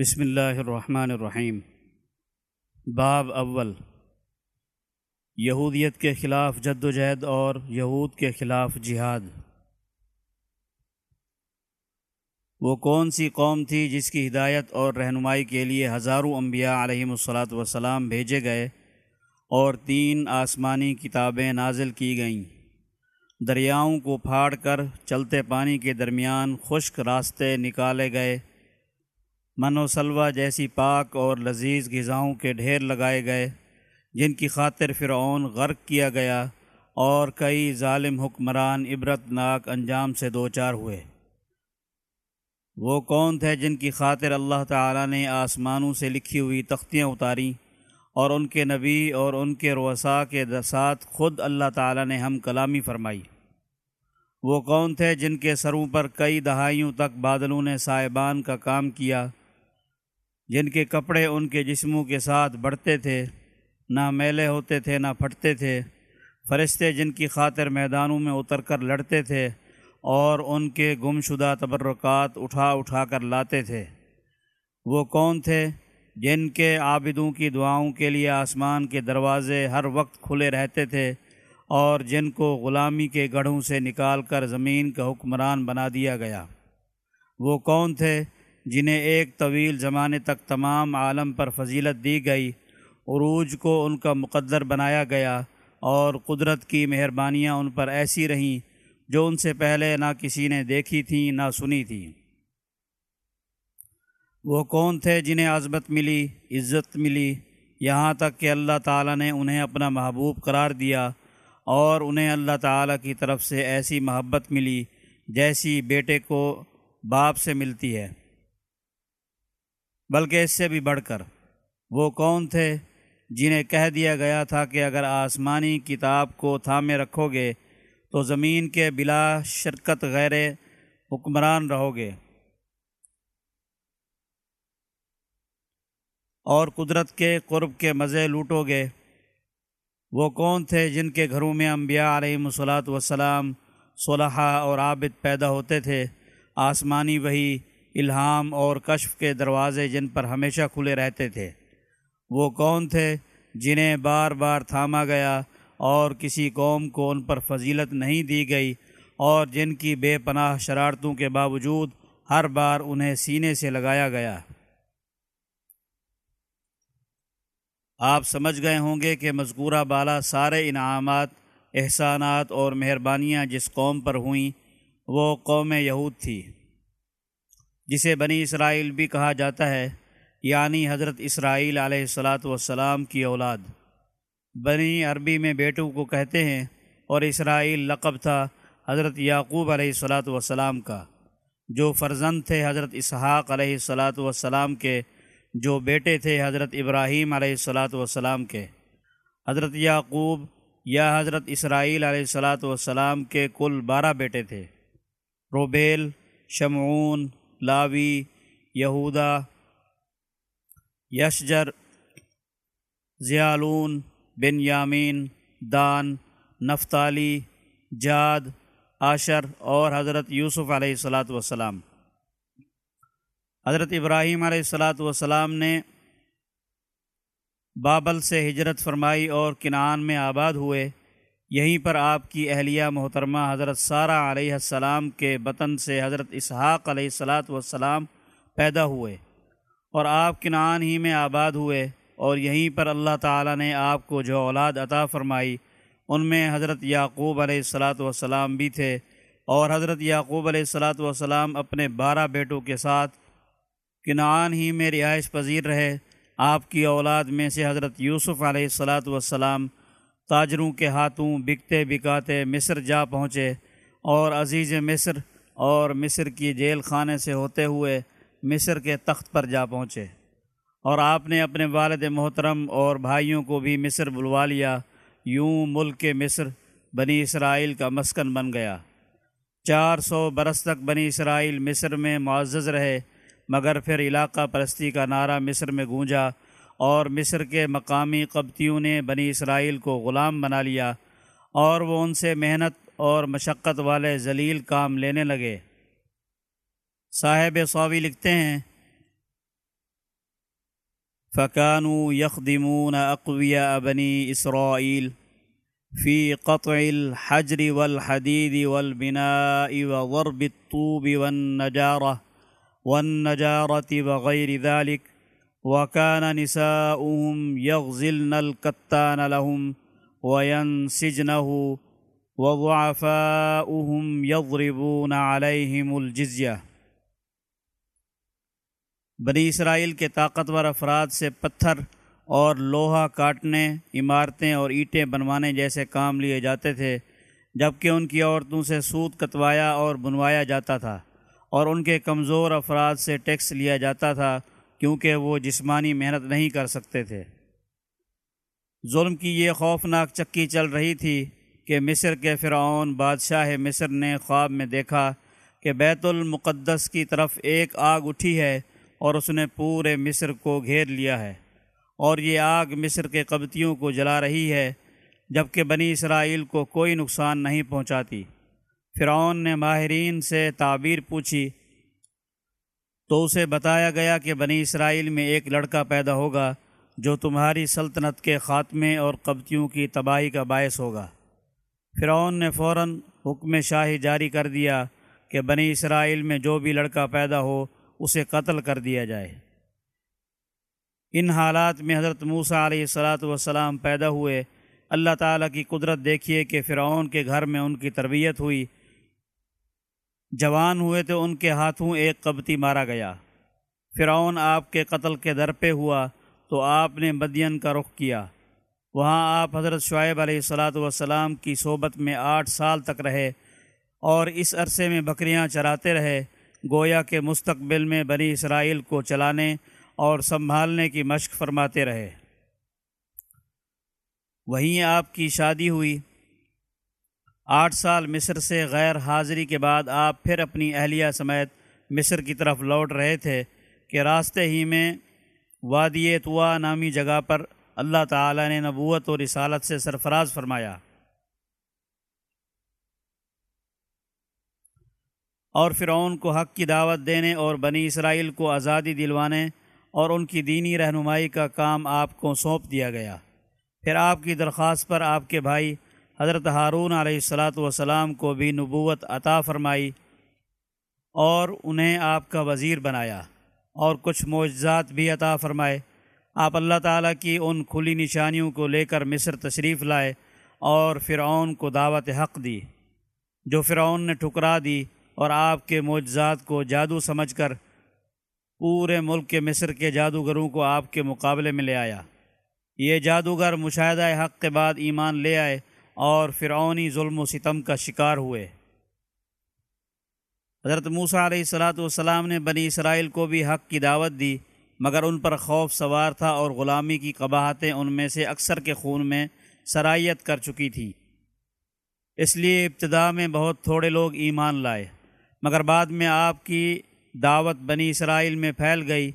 بسم اللہ الرحمن الرحیم۔ باب اول۔ یہودیت کے خلاف جد و جہد اور یہود کے خلاف جہاد۔ وہ کون سی قوم تھی جس کی ہدایت اور رہنمائی کے لیے ہزاروں انبیاء علیہم الصلاۃ وسلام بھیجے گئے اور تین آسمانی کتابیں نازل کی گئیں۔ دریاؤں کو پھاڑ کر چلتے پانی کے درمیان خشک راستے نکالے گئے۔ من و سلوا جیسی پاک اور لذیذ غذاؤں کے ڈھیر لگائے گئے، جن کی خاطر فرعون غرق کیا گیا اور کئی ظالم حکمران عبرت ناک انجام سے دو چار ہوئے۔ وہ کون تھے جن کی خاطر اللہ تعالیٰ نے آسمانوں سے لکھی ہوئی تختیاں اتاریں اور ان کے نبی اور ان کے روسا کے ساتھ خود اللہ تعالیٰ نے ہم کلامی فرمائی؟ وہ کون تھے جن کے سروں پر کئی دہائیوں تک بادلوں نے صاحبان کا کام کیا جن کے کپڑے ان کے جسموں کے ساتھ بڑھتے تھے، نہ میلے ہوتے تھے، نہ پھٹتے تھے۔ فرشتے جن کی خاطر میدانوں میں اتر کر لڑتے تھے اور ان کے گم شدہ تبرکات اٹھا اٹھا کر لاتے تھے۔ وہ کون تھے؟ جن کے عابدوں کی دعاؤں کے لیے آسمان کے دروازے ہر وقت کھلے رہتے تھے اور جن کو غلامی کے گڑھوں سے نکال کر زمین کا حکمران بنا دیا گیا۔ وہ کون تھے؟ جنہیں ایک طویل زمانے تک تمام عالم پر فضیلت دی گئی، عروج کو ان کا مقدر بنایا گیا اور قدرت کی مہربانیاں ان پر ایسی رہیں جو ان سے پہلے نہ کسی نے دیکھی تھیں، نہ سنی تھیں۔ وہ کون تھے جنہیں عظمت ملی، عزت ملی، یہاں تک کہ اللہ تعالیٰ نے انہیں اپنا محبوب قرار دیا اور انہیں اللہ تعالیٰ کی طرف سے ایسی محبت ملی جیسی بیٹے کو باپ سے ملتی ہے۔ بلکہ اس سے بھی بڑھ کر۔ وہ کون تھے جنہیں کہہ دیا گیا تھا کہ اگر آسمانی کتاب کو تھامے رکھو گے تو زمین کے بلا شرکت غیر حکمران رہو گے۔ اور قدرت کے قرب کے مزے لوٹو گے۔ وہ کون تھے جن کے گھروں میں انبیاء علیہ صلاۃ وسلام صلحہ اور عابد پیدا ہوتے تھے۔ آسمانی وہی الہام اور کشف کے دروازے جن پر ہمیشہ کھلے رہتے تھے۔ وہ کون تھے جنہیں بار بار تھاما گیا اور کسی قوم کو ان پر فضیلت نہیں دی گئی اور جن کی بے پناہ شرارتوں کے باوجود ہر بار انہیں سینے سے لگایا گیا۔ آپ سمجھ گئے ہوں گے کہ مذکورہ بالا سارے انعامات، احسانات اور مہربانیاں جس قوم پر ہوئیں، وہ قوم یہود تھی۔ جسے بنی اسرائیل بھی کہا جاتا ہے یعنی حضرت اسرائیل علیہ السلاۃ والسلام کی اولاد۔ بنی عربی میں بیٹوں کو کہتے ہیں، اور اسرائیل لقب تھا حضرت یعقوب علیہ السلاۃ والسلام کا، جو فرزند تھے حضرت اسحاق علیہ السلاۃ والسلام کے، جو بیٹے تھے حضرت ابراہیم علیہ السلاۃ والسلام کے۔ حضرت یعقوب یا حضرت اسرائیل علیہ السلاۃ والسلام کے کل بارہ بیٹے تھے۔ روبیل، شمعون لاوی، یہودا، یشجر ضیالون بن یامین دان، نفتالی، جاد، عاشر اور حضرت یوسف علیہ الصلاۃ والسلام۔ حضرت ابراہیم علیہ السلاۃ والسلام نے بابل سے ہجرت فرمائی اور کنعان میں آباد ہوئے۔ یہیں پر آپ کی اہلیہ محترمہ حضرت سارہ علیہ السلام کے بطن سے حضرت اسحاق علیہ السلاۃ والسلام پیدا ہوئے اور آپ کنعان ہی میں آباد ہوئے اور یہیں پر اللہ تعالیٰ نے آپ کو جو اولاد عطا فرمائی، ان میں حضرت یعقوب علیہ السلاۃ والسلام بھی تھے اور حضرت یعقوب علیہ السلاۃ والسلام اپنے بارہ بیٹوں کے ساتھ کنعان ہی میں رہائش پذیر رہے۔ آپ کی اولاد میں سے حضرت یوسف علیہ السلاۃ والسلام تاجروں کے ہاتھوں بکتے بکاتے مصر جا پہنچے اور عزیز مصر اور مصر کی جیل خانے سے ہوتے ہوئے مصر کے تخت پر جا پہنچے۔ اور آپ نے اپنے والد محترم اور بھائیوں کو بھی مصر بلوا لیا۔ یوں ملک کے مصر بنی اسرائیل کا مسکن بن گیا۔ چار سو برس تک بنی اسرائیل مصر میں معزز رہے، مگر پھر علاقہ پرستی کا نعرہ مصر میں گونجا۔ اور مصر کے مقامی قبطیوں نے بنی اسرائیل کو غلام بنا لیا اور وہ ان سے محنت اور مشقت والے ذلیل کام لینے لگے۔ صاحب صوی لکھتے ہیں، فكانوا يخدمون أقوياء بني إسرائيل في قطع الحجر والحديد والبناء وضرب الطوب والنجارة والنجارة وغير ذلك وكان نساؤهم يغزلن الكتان لهم وينسجنه وضعفاؤهم يضربون عليهم الجزية۔ بنی اسرائیل کے طاقتور افراد سے پتھر اور لوہا کاٹنے، عمارتیں اور اینٹیں بنوانے جیسے کام لیے جاتے تھے، جبکہ ان کی عورتوں سے سود کتوایا اور بنوایا جاتا تھا اور ان کے کمزور افراد سے ٹیکس لیا جاتا تھا۔ کیونکہ وہ جسمانی محنت نہیں کر سکتے تھے۔ ظلم کی یہ خوفناک چکی چل رہی تھی کہ مصر کے فرعون بادشاہ مصر نے خواب میں دیکھا کہ بیت المقدس کی طرف ایک آگ اٹھی ہے اور اس نے پورے مصر کو گھیر لیا ہے۔ اور یہ آگ مصر کے قبطیوں کو جلا رہی ہے، جبکہ بنی اسرائیل کو کوئی نقصان نہیں پہنچاتی۔ فرعون نے ماہرین سے تعبیر پوچھی تو اسے بتایا گیا کہ بنی اسرائیل میں ایک لڑکا پیدا ہوگا جو تمہاری سلطنت کے خاتمے اور قبطیوں کی تباہی کا باعث ہوگا۔ فرعون نے فوراً حکم شاہی جاری کر دیا کہ بنی اسرائیل میں جو بھی لڑکا پیدا ہو، اسے قتل کر دیا جائے۔ ان حالات میں حضرت موسیٰ علیہ السلاۃ والسلام پیدا ہوئے۔ اللہ تعالیٰ کی قدرت دیکھیے کہ فرعون کے گھر میں ان کی تربیت ہوئی۔ جوان ہوئے تو ان کے ہاتھوں ایک قبطی مارا گیا۔ فرعون آپ کے قتل کے در پہ ہوا تو آپ نے مدین کا رخ کیا۔ وہاں آپ حضرت شعیب علیہ السلاۃ والسلام کی صحبت میں آٹھ سال تک رہے اور اس عرصے میں بکریاں چراتے رہے، گویا کے مستقبل میں بنی اسرائیل کو چلانے اور سنبھالنے کی مشق فرماتے رہے۔ وہیں آپ کی شادی ہوئی۔ آٹھ سال مصر سے غیر حاضری کے بعد آپ پھر اپنی اہلیہ سمیت مصر کی طرف لوٹ رہے تھے کہ راستے ہی میں وادی توا نامی جگہ پر اللہ تعالی نے نبوت اور رسالت سے سرفراز فرمایا۔ اور فرعون کو حق کی دعوت دینے اور بنی اسرائیل کو آزادی دلوانے اور ان کی دینی رہنمائی کا کام آپ کو سونپ دیا گیا۔ پھر آپ کی درخواست پر آپ کے بھائی حضرت ہارون علیہ السلاۃ والسلام کو بھی نبوت عطا فرمائی اور انہیں آپ کا وزیر بنایا اور کچھ معجزات بھی عطا فرمائے۔ آپ اللہ تعالیٰ کی ان کھلی نشانیوں کو لے کر مصر تشریف لائے اور فرعون کو دعوت حق دی، جو فرعون نے ٹھکرا دی اور آپ کے معجزات کو جادو سمجھ کر پورے ملک کے مصر کے جادوگروں کو آپ کے مقابلے میں لے آیا۔ یہ جادوگر مشاہدہ حق کے بعد ایمان لے آئے اور فرعونی ظلم و ستم کا شکار ہوئے۔ حضرت موسیٰ علیہ السلاۃ والسلام نے بنی اسرائیل کو بھی حق کی دعوت دی، مگر ان پر خوف سوار تھا اور غلامی کی قباہتیں ان میں سے اکثر کے خون میں سرائیت کر چکی تھی۔ اس لیے ابتدا میں بہت تھوڑے لوگ ایمان لائے، مگر بعد میں آپ کی دعوت بنی اسرائیل میں پھیل گئی۔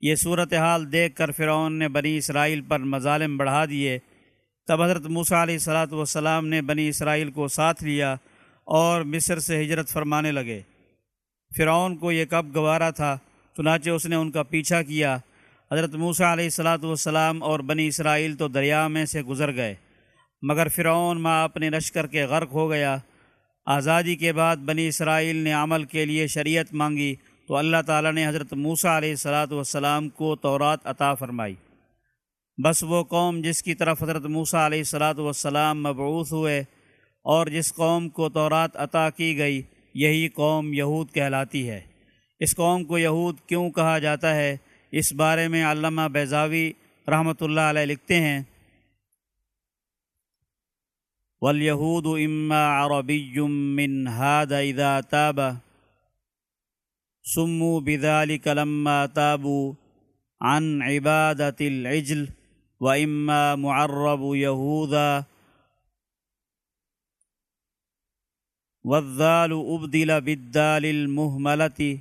یہ صورتحال دیکھ کر فرعون نے بنی اسرائیل پر مظالم بڑھا دیے۔ تب حضرت موسیٰ علیہ صلاۃ والسلام نے بنی اسرائیل کو ساتھ لیا اور مصر سے ہجرت فرمانے لگے۔ فرعون کو یہ کب گوارا تھا، چنانچہ اس نے ان کا پیچھا کیا۔ حضرت موسیٰ علیہ السلاۃ والسلام اور بنی اسرائیل تو دریا میں سے گزر گئے، مگر فرعون ماں اپنے لشکر کے غرق ہو گیا۔ آزادی کے بعد بنی اسرائیل نے عمل کے لیے شریعت مانگی تو اللہ تعالیٰ نے حضرت موسیٰ علیہ السلاۃ والسلام کو تورات عطا فرمائی۔ بس وہ قوم جس کی طرف حضرت موسیٰ علیہ السلاۃ والسلام مبعوث ہوئے اور جس قوم کو تورات عطا کی گئی، یہی قوم یہود کہلاتی ہے۔ اس قوم کو یہود کیوں کہا جاتا ہے؟ اس بارے میں علامہ بیضاوی رحمۃ اللہ علیہ لکھتے ہیں۔ واليهود إما عربي من هذا إذا تاب۔ سموا بذلك لما تابوا عن عبادة العجل۔ وإما معرب يهوذا والذال أبدل بالدال المهملة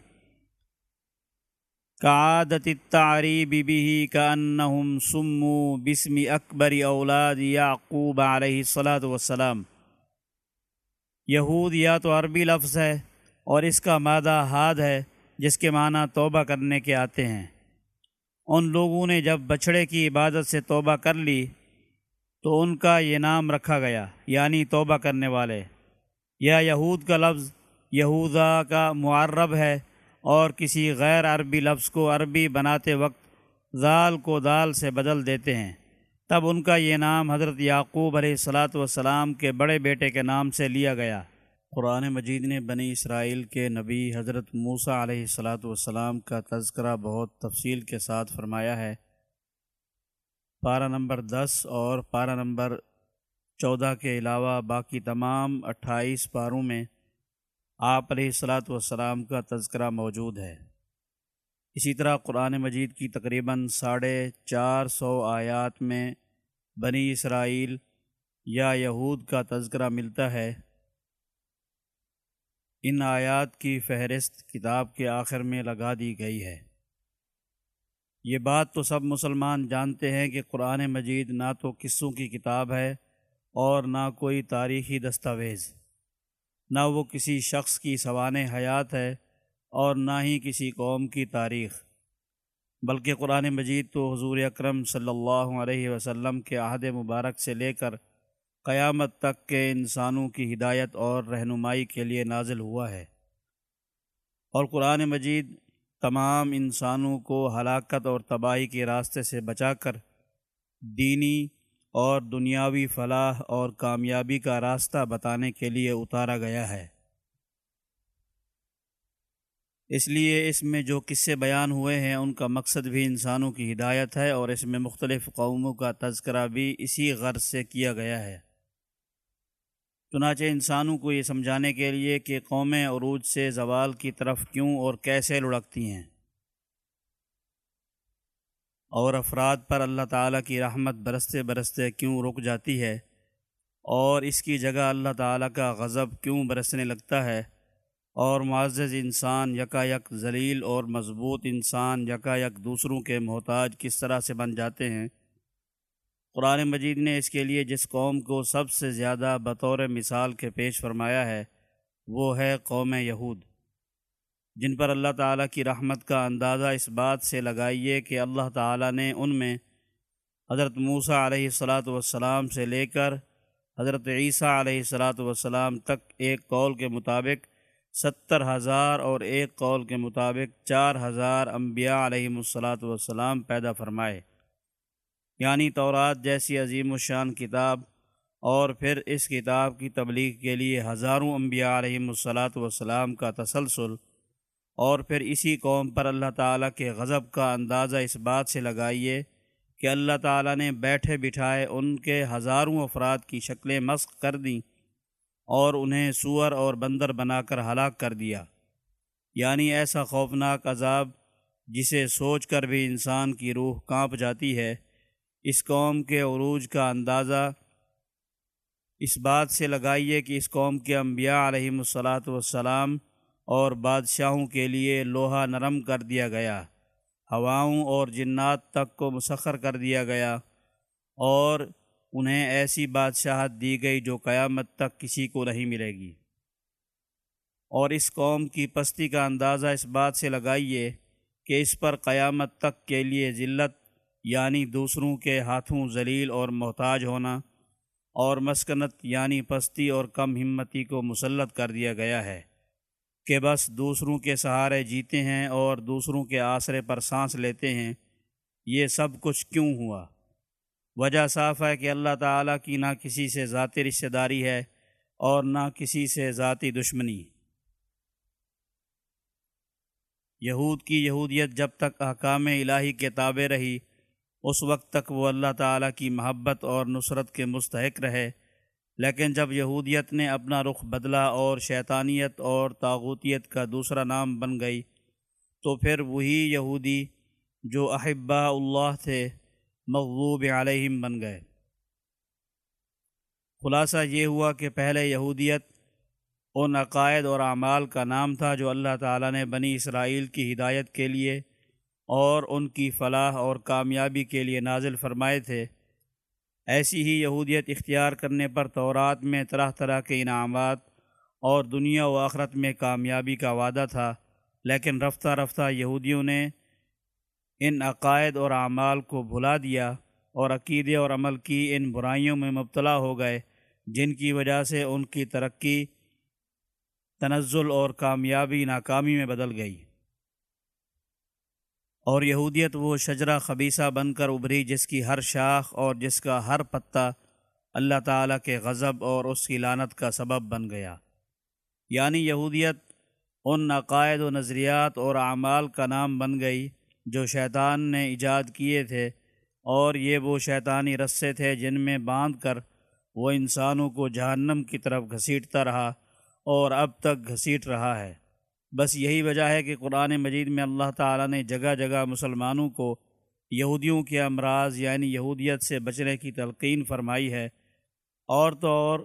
كعادة التعريب به كأنهم سموا باسم أكبر أولاد يعقوب عليه الصلاة والسلام یہود یا تو عربی لفظ ہے اور اس کا مادہ ہاد ہے جس کے معنی توبہ کرنے کے آتے ہیں۔ ان لوگوں نے جب بچھڑے کی عبادت سے توبہ کر لی تو ان کا یہ نام رکھا گیا یعنی توبہ کرنے والے۔ یا یہود کا لفظ یہودا کا معرب ہے اور کسی غیر عربی لفظ کو عربی بناتے وقت ذال کو دال سے بدل دیتے ہیں۔ تب ان کا یہ نام حضرت یعقوب علیہ السلاۃ والسلام کے بڑے بیٹے کے نام سے لیا گیا۔ قرآن مجید نے بنی اسرائیل کے نبی حضرت موسیٰ علیہ السلاۃ والسلام کا تذکرہ بہت تفصیل کے ساتھ فرمایا ہے۔ پارہ نمبر دس اور پارہ نمبر چودہ کے علاوہ باقی تمام اٹھائیس پاروں میں آپ علیہ السلاۃ والسلام کا تذکرہ موجود ہے۔ اسی طرح قرآن مجید کی تقریباً ساڑھے چار سو آیات میں بنی اسرائیل یا یہود کا تذکرہ ملتا ہے۔ ان آیات کی فہرست کتاب کے آخر میں لگا دی گئی ہے۔ یہ بات تو سب مسلمان جانتے ہیں کہ قرآن مجید نہ تو قصوں کی کتاب ہے اور نہ کوئی تاریخی دستاویز، نہ وہ کسی شخص کی سوان حیات ہے اور نہ ہی کسی قوم کی تاریخ۔ بلکہ قرآن مجید تو حضور اکرم صلی اللہ علیہ وسلم کے عہد مبارک سے لے کر قیامت تک کے انسانوں کی ہدایت اور رہنمائی کے لیے نازل ہوا ہے۔ اور قرآن مجید تمام انسانوں کو ہلاکت اور تباہی کے راستے سے بچا کر دینی اور دنیاوی فلاح اور کامیابی کا راستہ بتانے کے لیے اتارا گیا ہے۔ اس لیے اس میں جو قصے بیان ہوئے ہیں، ان کا مقصد بھی انسانوں کی ہدایت ہے اور اس میں مختلف قوموں کا تذکرہ بھی اسی غرض سے کیا گیا ہے۔ چنانچہ انسانوں کو یہ سمجھانے کے لیے کہ قومیں عروج سے زوال کی طرف کیوں اور کیسے لڑکتی ہیں۔ اور افراد پر اللہ تعالیٰ کی رحمت برستے برستے کیوں رک جاتی ہے اور اس کی جگہ اللہ تعالیٰ کا غضب کیوں برسنے لگتا ہے۔ اور معزز انسان یکا یک ذلیل اور مضبوط انسان یکا یک دوسروں کے محتاج کس طرح سے بن جاتے ہیں۔ قرآن مجید نے اس کے لیے جس قوم کو سب سے زیادہ بطور مثال کے پیش فرمایا ہے، وہ ہے قوم یہود۔ جن پر اللہ تعالیٰ کی رحمت کا اندازہ اس بات سے لگائیے کہ اللہ تعالیٰ نے ان میں حضرت موسیٰ علیہ الصلاۃ والسلام سے لے کر حضرت عیسیٰ علیہ الصلاۃ والسلام تک ایک قول کے مطابق ستر ہزار اور ایک قول کے مطابق چار ہزار انبیاء علیہ الصلاۃ والسلام پیدا فرمائے۔ یعنی تورات جیسی عظیم الشان کتاب اور پھر اس کتاب کی تبلیغ کے لیے ہزاروں انبیاء علیہم الصلاۃ والسلام کا تسلسل اور پھر اسی قوم پر اللہ تعالیٰ کے غضب کا اندازہ اس بات سے لگائیے کہ اللہ تعالیٰ نے بیٹھے بٹھائے ان کے ہزاروں افراد کی شکلیں مسق کر دیں اور انہیں سور اور بندر بنا کر ہلاک کر دیا۔ یعنی ایسا خوفناک عذاب جسے سوچ کر بھی انسان کی روح کانپ جاتی ہے اس قوم کے عروج کا اندازہ اس بات سے لگائیے کہ اس قوم کے انبیاء علیہم الصلاۃ والسلام اور بادشاہوں کے لیے لوہا نرم کر دیا گیا، ہواؤں اور جنات تک کو مسخر کر دیا گیا، اور انہیں ایسی بادشاہت دی گئی جو قیامت تک کسی کو نہیں ملے گی۔ اور اس قوم کی پستی کا اندازہ اس بات سے لگائیے کہ اس پر قیامت تک کے لیے ذلت یعنی دوسروں کے ہاتھوں ذلیل اور محتاج ہونا اور مسکنت یعنی پستی اور کم ہمتی کو مسلط کر دیا گیا ہے کہ بس دوسروں کے سہارے جیتے ہیں اور دوسروں کے آسرے پر سانس لیتے ہیں، یہ سب کچھ کیوں ہوا؟ وجہ صاف ہے کہ اللہ تعالیٰ کی نہ کسی سے ذاتی رشتہ داری ہے اور نہ کسی سے ذاتی دشمنی۔ یہود کی یہودیت جب تک احکام الہی کے تابع رہی اس وقت تک وہ اللہ تعالیٰ کی محبت اور نصرت کے مستحق رہے۔ لیکن جب یہودیت نے اپنا رخ بدلا اور شیطانیت اور تاغوتیت کا دوسرا نام بن گئی، تو پھر وہی یہودی جو احبا اللہ تھے مغلوب علیہم بن گئے۔ خلاصہ یہ ہوا کہ پہلے یہودیت ان عقائد اور اعمال کا نام تھا جو اللہ تعالیٰ نے بنی اسرائیل کی ہدایت کے لیے اور ان کی فلاح اور کامیابی کے لیے نازل فرمائے تھے۔ ایسی ہی یہودیت اختیار کرنے پر تورات میں طرح طرح کے انعامات اور دنیا و آخرت میں کامیابی کا وعدہ تھا، لیکن رفتہ رفتہ یہودیوں نے ان عقائد اور اعمال کو بھلا دیا اور عقیدے اور عمل کی ان برائیوں میں مبتلا ہو گئے، جن کی وجہ سے ان کی ترقی، تنزل اور کامیابی ناکامی میں بدل گئی۔ اور یہودیت وہ شجرہ خبیصہ بن کر ابھری جس کی ہر شاخ اور جس کا ہر پتہ اللہ تعالیٰ کے غضب اور اس کی لانت کا سبب بن گیا۔ یعنی یہودیت ان عقائد و نظریات اور اعمال کا نام بن گئی جو شیطان نے ایجاد کیے تھے اور یہ وہ شیطانی رسے تھے جن میں باندھ کر وہ انسانوں کو جہنم کی طرف گھسیٹتا رہا اور اب تک گھسیٹ رہا ہے۔ بس یہی وجہ ہے کہ قرآن مجید میں اللہ تعالیٰ نے جگہ جگہ مسلمانوں کو یہودیوں کے امراض یعنی یہودیت سے بچنے کی تلقین فرمائی ہے۔ اور تو اور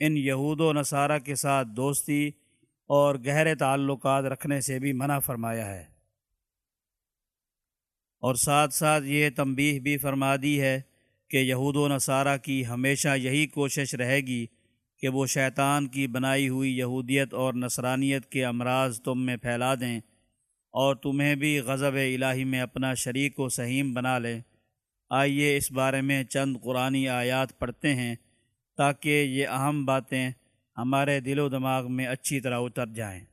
ان یہود و نصارہ کے ساتھ دوستی اور گہرے تعلقات رکھنے سے بھی منع فرمایا ہے۔ اور ساتھ ساتھ یہ تنبیہ بھی فرما دی ہے کہ یہود و نصارہ کی ہمیشہ یہی کوشش رہے گی کہ وہ شیطان کی بنائی ہوئی یہودیت اور نصرانیت کے امراض تم میں پھیلا دیں اور تمہیں بھی غضب الہی میں اپنا شریک و سہیم بنا لیں آئیے اس بارے میں چند قرآن آیات پڑھتے ہیں تاکہ یہ اہم باتیں ہمارے دل و دماغ میں اچھی طرح اتر جائیں۔